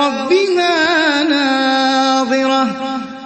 ربها ناظرة.